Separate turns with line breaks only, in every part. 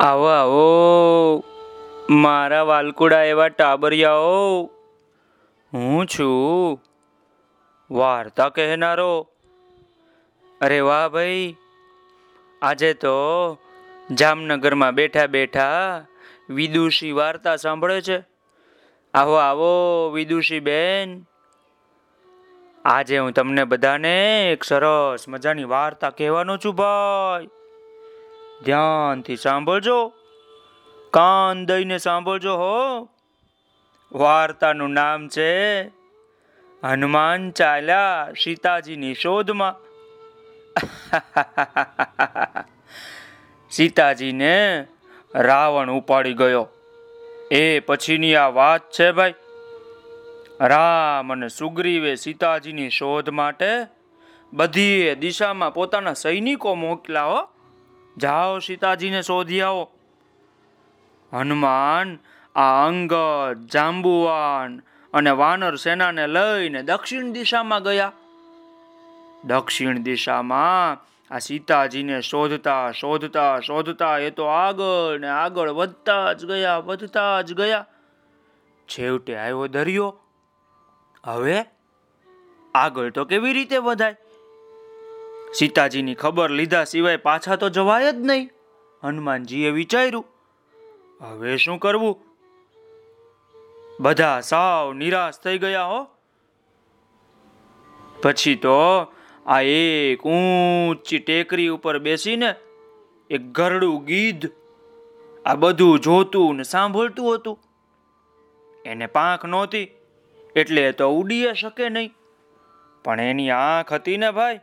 આવો આવો. મારા વાલકુડા એવા ટાબરિયાઓ. હું છું. વાર્તા કહેનારો. અરે વાહ ભાઈ. આજે તો જામનગરમાં બેઠા બેઠા વિદુષી વાર્તા સાંભળે છે. આવો આવો, વિદુષી બેન. આજે હું તમને બધાને એક સરસ મજાની વાર્તા કહેવાનો છું ભાઈ. ધ્યાનથી સાંભળજો. કાન દઈને સાંભળજો હો. વાર્તાનું નામ છે હનુમાન ચાલ્યા સીતાજીની શોધમાં. સીતાજીને રાવણ ઉપાડી ગયો. એ પછીની આ વાત છે ભાઈ. રામ અને સુગ્રીવે સીતાજીની શોધ માટે બધી દિશામાં પોતાના સૈનિકો મોકલા હો. જાઓ સીતાજીને શોધી આવો. હનુમાન આ અંગદ જાંબુવાન અને વાનર સેનાને લઈને દક્ષિણ દિશામાં ગયા. દક્ષિણ દિશામાં આ સીતાજીને શોધતા શોધતા શોધતા એ તો આગળ ને આગળ વધતા જ ગયા, વધતા જ ગયા. છેવટે આવ્યો દરિયો. હવે આગળ તો કેવી રીતે વધાય? સીતાજીની ખબર લીધા સિવાય પાછા તો જવાય જ નહીં. હનુમાનજીએ વિચાર્યું, હવે શું કરવું? બધા સાવ નિરાશ થઈ ગયા હો. પછી તો આ એક ઊંચી ટેકરી ઉપર બેસીને એક ગરડું ગીધ આ બધું જોતું ને સાંભળતું હતું. એને પાંખ નહોતી, એટલે તો ઉડીએ શકે નહીં. પણ એની આંખ હતી ને ભાઈ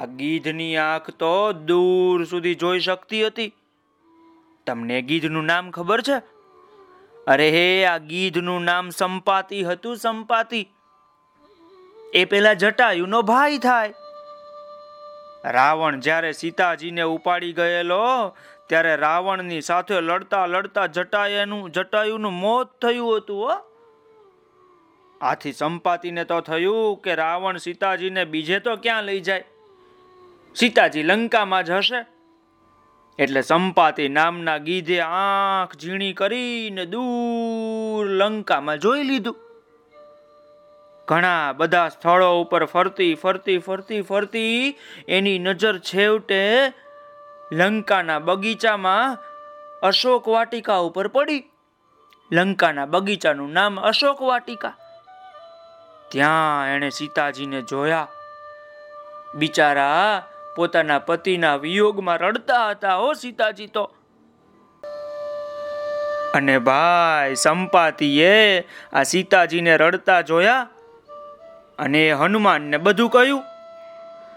આ ગીધની આંખ તો દૂર સુધી જોઈ શકતી હતી. તમને ગીધનું નામ ખબર છે? અરે હે, આ ગીધનું નામ સંપાતી હતું, સંપાતી. એ પેલા જટાયુનો ભાઈ થાય. રાવણ જ્યારે સીતાજીને ઉપાડી ગયેલો, ત્યારે રાવણની સાથે લડતા લડતા જટાયુનું જટાયુનું મોત થયું હતું, હો. આથી સંપાતીને તો થયું કે રાવણ સીતાજીને બીજે તો ક્યાં લઈ જાય? સીતાજી લંકામાં જ હશે? એટલે સંપાતિ નામના ગીધે આંખ ઝીણી કરીને દૂર લંકામાં જોઈ લીધું. ઘણા બધા સ્થળો ઉપર ફરતી ફરતી ફરતી ફરતી એની નજર છેવટે લંકાના બગીચામાં અશોક વાટિકા ઉપર પડી. લંકાના બગીચાનું નામ અશોક વાટિકા. ત્યાં એણે સીતાજીને જોયા. બિચારા પોતાના પતિના વિયોગમાં રડતા હતા. હો સીતાજી, તો. અને ભાઈ, સંપાતીએ આ સીતાજીને રડતા જોયા અને હનુમાનને બધું કહ્યું.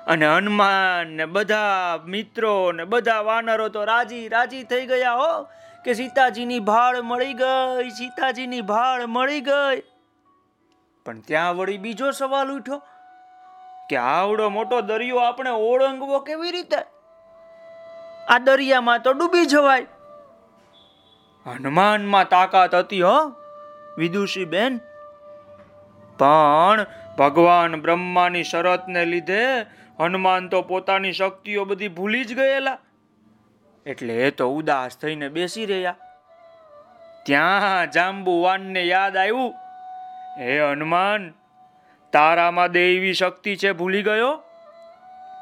અને હનુમાન ને બધા મિત્રો ને બધા વાનરો તો રાજી રાજી થઈ ગયા હો કે સીતાજીની ભાળ મળી ગઈ, સીતાજીની ભાળ મળી ગઈ. પણ ત્યાં વળી બીજો સવાલ ઉઠ્યો. કે આવડો મોટો દરિયો આપણે ઓળંગવો કેવી રીતે? આ દરિયામાં તો ડૂબી જવાય. હનુમાનમાં તાકાત હતી, હો વિદુષી બેન પણ ભગવાન બ્રહ્માની શરતને લીધે હનુમાન તો પોતાની શક્તિઓ બધી ભૂલી જ ગયેલા. એટલે એ તો ઉદાસ થઈને બેસી રહ્યા. ત્યાં જાંબુવાનને યાદ આવ્યું. હે હનુમાન તારામાં દૈવી શક્તિ છે, ભૂલી ગયો?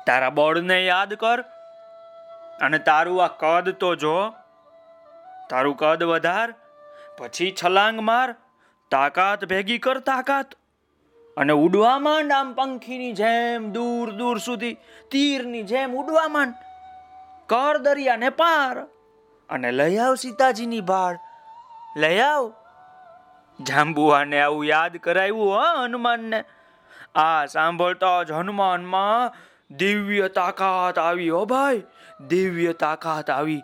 તારા બળને યાદ કર. અને તારું આ કદ તો જો. તારું કદ વધાર, પછી છલાંગ માર, તાકાત ભેગી કર તાકાત. અને ઉડવા માંડ આમ પંખીની જેમ દૂર દૂર સુધી તીરની જેમ ઉડવા માંડ કર દરિયાને પાર અને લઈ આવ સીતાજીની ભાળ લઈ આવ. જાંબુઆને આવું યાદ કરાવ્યું હો હનુમાનને. આ સાંભળતા જ હનુમાનમાં દિવ્ય તાકાત આવી, હો ભાઈ, દિવ્ય તાકાત આવી.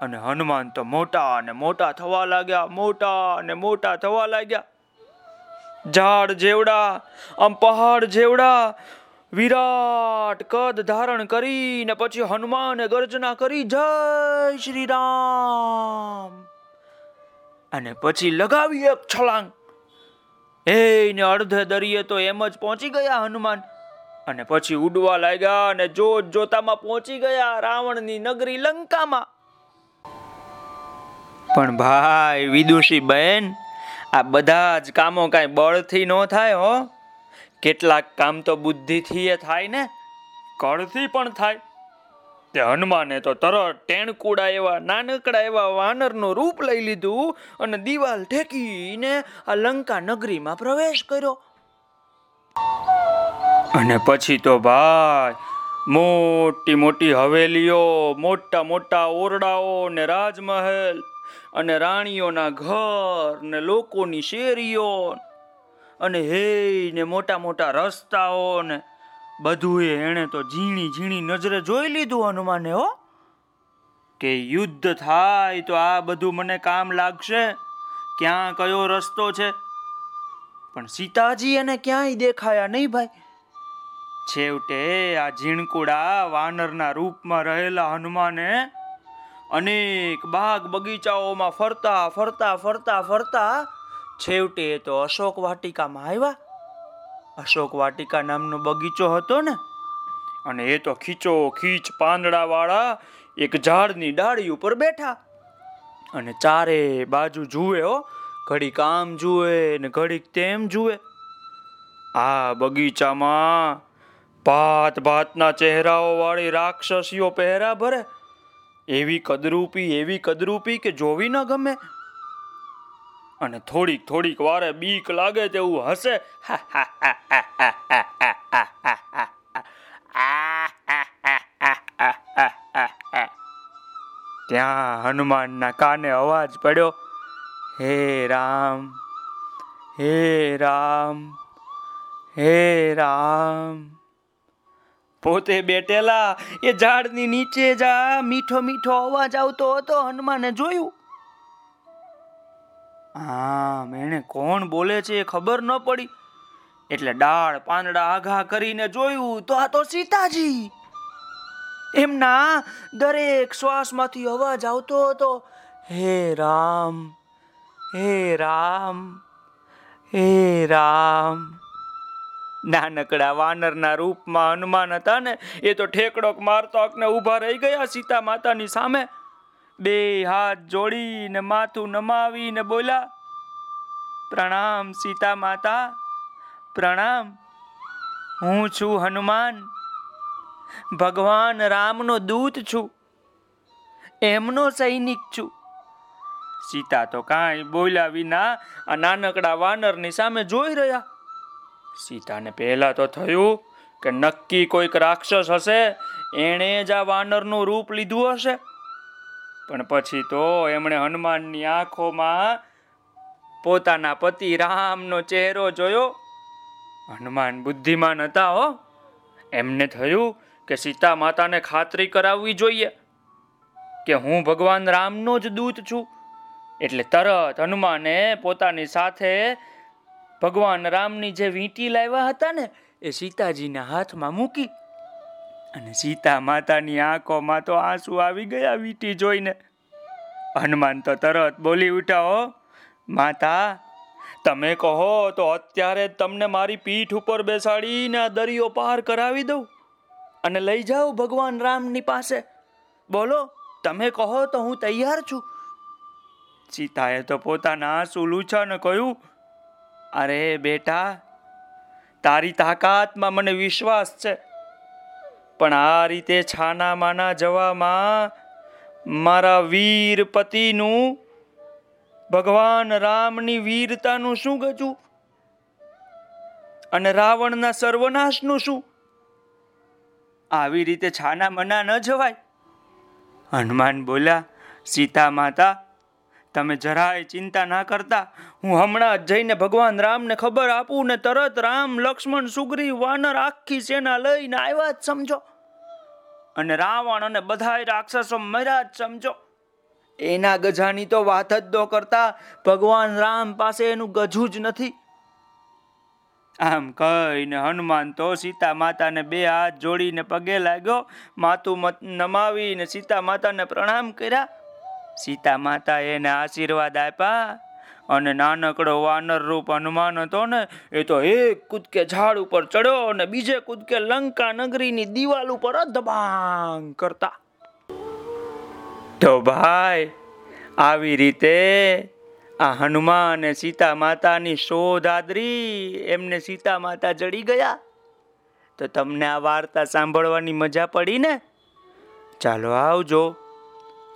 અને હનુમાન તો મોટા અને મોટા થવા લાગ્યા, મોટા અને મોટા થવા લાગ્યા. ઝાડ જેવડા, આમ પહાડ જેવડા, વિરાટ કદ ધારણ કરીને પછી હનુમાને ગર્જના કરી, જય શ્રી રામ. અને પછી લગાવી એક છલાંગ. એને અડધે દરિયે તો એમ જ પહોંચી ગયા હનુમાન. અને પછી ઉડવા લાગ્યા અને જોત જોતામાં પહોંચી ગયા રાવણની નગરી લંકામાં. પણ ભાઈ વિદુષી બહેન આ બધા જ કામો કાંઈ બળથી ન થાય હો. કેટલાક કામ તો બુદ્ધિથી એ થાય ને? કળથી પણ થાય. તે હનુમાને તો તરત ટેણકુડા એવા નાનકડા એવા વાનરનું રૂપ લઈ લીધું અને દિવાલ ઠેકીને આ લંકા નગરીમાં પ્રવેશ કર્યો. અને પછી તો ભાઈ, મોટી મોટી હવેલીઓ, મોટા મોટા ઓરડાઓ ને રાજમહેલ અને રાણીઓના ઘર ને લોકોની શેરીઓ અને હે ને મોટા મોટા રસ્તાઓ ને બધું એણે તો ઝીણી ઝીણી નજરે જોઈ લીધું હનુમાને, હો. કે યુદ્ધ થાય તો આ બધું મને કામ લાગશે, ક્યાં કયો રસ્તો છે? પણ સીતાજી એને ક્યાંય દેખાયા નહીં ભાઈ. છેવટે આ ઝીણકુડા વાનરના રૂપમાં રહેલા હનુમાને અનેક બાગ બગીચાઓમાં ફરતા ફરતા ફરતા ફરતા છેવટે તો અશોક વાટિકામાં આવ્યા. અશોક વાટિકા નામનો બગીચો હતો ને? અને એ તો ખીચો ખીચ પાંદડા વાળા એક ઝાડની ડાળી ઉપર બેઠા. અને ચારે બાજુ જુએ હો, ઘડીક આમ જુએ ને ઘડીક તેમ જુએ. આ બગીચામાં ભાત ભાતના ચહેરાઓ વાળી રાક્ષસીઓ પહેરા ભરે. એવી કદરૂપી એવી કદરૂપી કે જોવી ન ગમે. અને થોડીક થોડીક વારે બીક લાગે તેવું હશે ત્યાં હનુમાનના કાને અવાજ પડ્યો હે રામ હે રામ હે રામ પોતે બેઠેલા એ ઝાડની નીચે જા મીઠો મીઠો અવાજ આવતો હતો હનુમાને જોયું આમ એને કોણ બોલે છે એ ખબર ન પડી. એટલે ડાળ પાંદડા આઘા કરીને જોયું તો આ તો સીતાજી. એમના દરેક શ્વાસમાંથી અવાજ આવતો હતો, હે રામ હે રામ હે રામ. નાનકડા વાનરના રૂપમાં હનુમાન હતા ને, એ તો ઠેકડોક મારતો ને ઊભા રહી ગયા સીતા માતાની સામે. બે હાથ જોડીને માથું નમાવીને બોલ્યા, પ્રણામ સીતા માતા, પ્રણામ. હું છું હનુમાન. ભગવાન રામનો દૂત છું. એમનો સૈનિક છું. સીતા તો કાંઈ બોલ્યા વિના આ નાનકડા વાનરની સામે જોઈ રહ્યા. સીતાને પહેલા તો થયું કે નક્કી કોઈક રાક્ષસ હશે, એણે જ આ વાનરનું રૂપ લીધું હશે. પણ પછી તો એમણે હનુમાનની આંખોમાં પોતાના પતિ રામનો ચહેરો જોયો. હનુમાન બુદ્ધિમાન હતા હો. એમને થયું કે સીતા માતાને ખાતરી કરાવવી જોઈએ કે હું ભગવાન રામનો જ દૂત છું. એટલે તરત હનુમાને પોતાની સાથે ભગવાન રામની જે વીંટી લાવ્યા હતા ને, એ સીતાજીના હાથમાં મૂકી અને સીતા માતાની આંખોમાં તો આંસુ આવી ગયા વીટી જોઈને. હનુમાન તો તરત બોલી ઉઠ્યા માતા, તમે કહો તો અત્યારે તમને મારી પીઠ ઉપર બેસાડીને દરિયો પાર કરાવી દઉં અને લઈ જાઓ ભગવાન રામની પાસે. બોલો, તમે કહો તો હું તૈયાર છું. સીતાએ તો પોતાના આંસુ લૂછાને કહ્યું, અરે બેટા, તારી તાકાતમાં મને વિશ્વાસ છે. પણ આ રીતે છાના માના જવામાં મારા વીર પતિનું ભગવાન રામની વીરતાનું શું ગજું? અને રાવણના સર્વનાશનું શું? આવી રીતે છાના મના ન જવાય. હનુમાન બોલ્યા, સીતા માતા તમે જરાય ચિંતા ના કરતા. હું હમણાં જ જઈને ભગવાન રામને ખબર આપું ને તરત રામ, લક્ષ્મણ, સુગ્રી, વાનર આખી સેના લઈને આવ્યા જ સમજો. અને રાવણ અને બધા રાક્ષસો મર્યા જ સમજો. એના ગજાની તો વાત જ દો કરતા. ભગવાન રામ પાસે એનું ગજું જ નથી. આમ કહીને હનુમાન તો સીતા માતાને બે હાથ જોડીને પગે લાગ્યો. માથું નમાવીને સીતા માતાને પ્રણામ કર્યા. સીતા માતા એને આશીર્વાદ આપ્યા અને નાનકડો વાનર રૂપ હનુમાન હતો ને, એ તો એક કૂદકે ઝાડ ઉપર ચડ્યો અને બીજે કૂદકે લંકા નગરીની દિવાલ ઉપર અધબાંગ કરતા. તો ભાઈ, આવી રીતે આ હનુમાન અને સીતા માતાની શોધાદરી એમને સીતા માતા જડી ગયા. તો તમને આ વાર્તા સાંભળવાની મજા પડી ને? ચાલો આવજો.